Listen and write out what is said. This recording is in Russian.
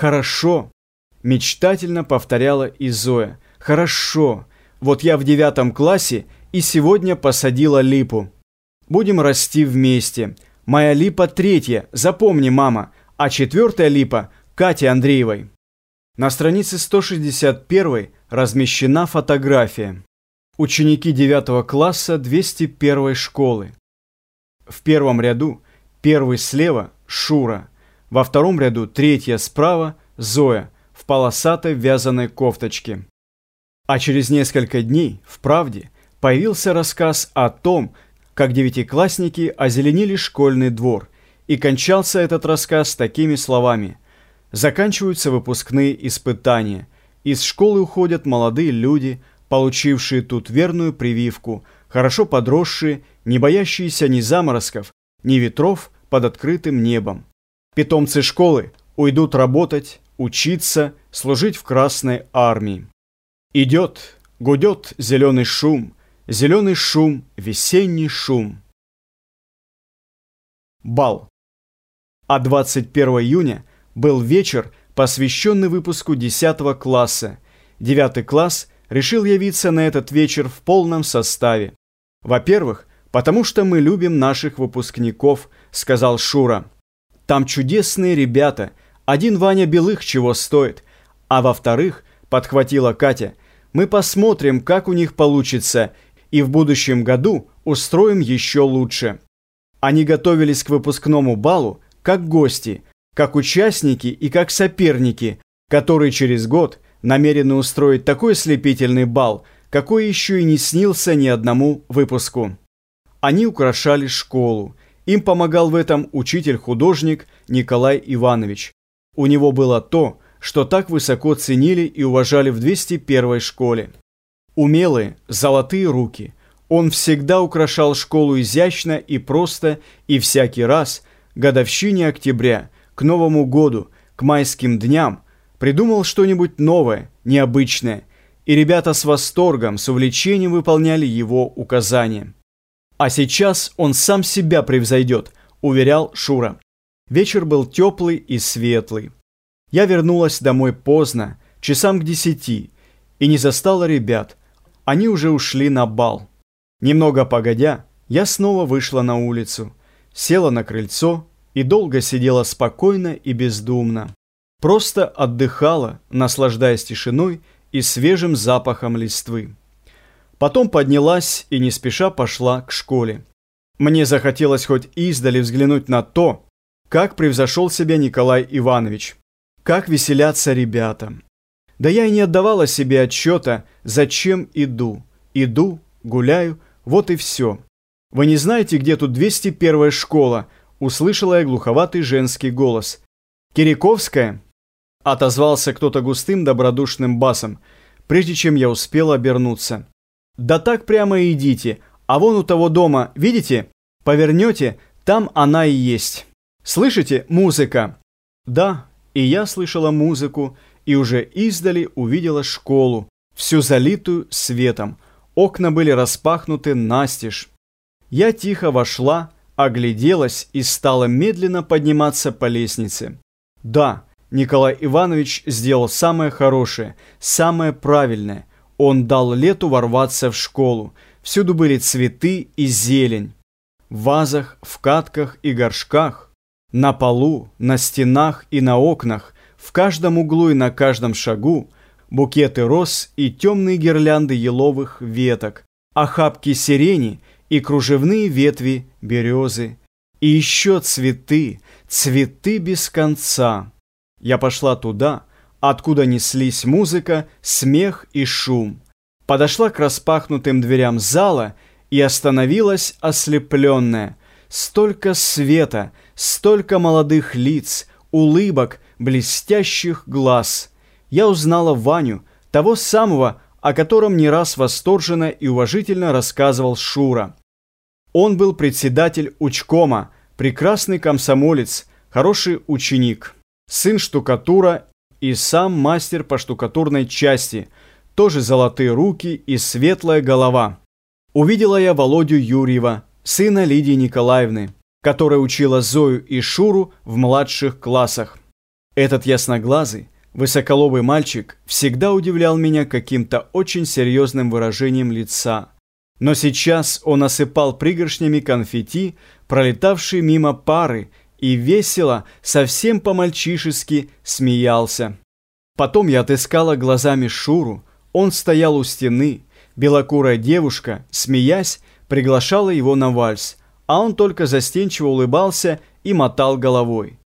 «Хорошо», – мечтательно повторяла и Зоя. «Хорошо. Вот я в девятом классе и сегодня посадила липу. Будем расти вместе. Моя липа третья, запомни, мама, а четвертая липа – Кати Андреевой». На странице 161 размещена фотография. Ученики 9 класса 201 школы. В первом ряду первый слева – Шура, во втором ряду третья справа – Зоя в полосатой вязаной кофточке. А через несколько дней в «Правде» появился рассказ о том, как девятиклассники озеленили школьный двор, и кончался этот рассказ такими словами «Заканчиваются выпускные испытания, из школы уходят молодые люди, получившие тут верную прививку, хорошо подросшие, не боящиеся ни заморозков, ни ветров под открытым небом. Питомцы школы уйдут работать, учиться, служить в Красной армии. Идет, гудет зеленый шум, зеленый шум, весенний шум. Бал. А 21 июня был вечер, посвященный выпуску 10 класса. 9 класс решил явиться на этот вечер в полном составе. Во-первых, потому что мы любим наших выпускников, сказал Шура. Там чудесные ребята, один Ваня Белых чего стоит. А во-вторых, подхватила Катя, мы посмотрим, как у них получится, и в будущем году устроим еще лучше. Они готовились к выпускному балу как гости, как участники и как соперники, которые через год намерены устроить такой слепительный бал, какой еще и не снился ни одному выпуску. Они украшали школу, им помогал в этом учитель-художник Николай Иванович. У него было то, что так высоко ценили и уважали в 201 школе. Умелые, золотые руки. Он всегда украшал школу изящно и просто, и всякий раз, годовщине октября, к Новому году, к майским дням, придумал что-нибудь новое, необычное, и ребята с восторгом, с увлечением выполняли его указания. А сейчас он сам себя превзойдет, уверял Шура. Вечер был теплый и светлый. Я вернулась домой поздно, часам к десяти, и не застала ребят. Они уже ушли на бал. Немного погодя, я снова вышла на улицу, села на крыльцо и долго сидела спокойно и бездумно. Просто отдыхала, наслаждаясь тишиной и свежим запахом листвы. Потом поднялась и не спеша пошла к школе. Мне захотелось хоть издали взглянуть на то, как превзошел себя Николай Иванович, как веселятся ребята. Да я и не отдавала себе отчета, зачем иду. Иду, гуляю, вот и все. Вы не знаете, где тут 201 школа? Услышала я глуховатый женский голос. Кириковская? Отозвался кто-то густым добродушным басом, прежде чем я успела обернуться. Да так прямо и идите. А вон у того дома, видите? Повернете, там она и есть. Слышите? Музыка. Да, и я слышала музыку, и уже издали увидела школу, всю залитую светом. Окна были распахнуты настежь. Я тихо вошла, огляделась и стала медленно подниматься по лестнице. Да, Николай Иванович сделал самое хорошее, самое правильное. Он дал лету ворваться в школу. Всюду были цветы и зелень. В вазах, в катках и горшках. На полу, на стенах и на окнах, в каждом углу и на каждом шагу букеты роз и темные гирлянды еловых веток, охапки сирени и кружевные ветви березы. И еще цветы, цветы без конца. Я пошла туда, откуда неслись музыка, смех и шум. Подошла к распахнутым дверям зала и остановилась ослепленная. Столько света, столько молодых лиц, улыбок, блестящих глаз. Я узнала Ваню, того самого, о котором не раз восторженно и уважительно рассказывал Шура. Он был председатель учкома, прекрасный комсомолец, хороший ученик, сын штукатура и сам мастер по штукатурной части, тоже золотые руки и светлая голова. Увидела я Володю Юрьева, сына Лидии Николаевны, которая учила Зою и Шуру в младших классах. Этот ясноглазый, высоколобый мальчик всегда удивлял меня каким-то очень серьезным выражением лица. Но сейчас он осыпал пригоршнями конфетти, пролетавшие мимо пары, и весело, совсем по-мальчишески смеялся. Потом я отыскала глазами Шуру, он стоял у стены, белокурая девушка, смеясь, приглашала его на вальс, а он только застенчиво улыбался и мотал головой.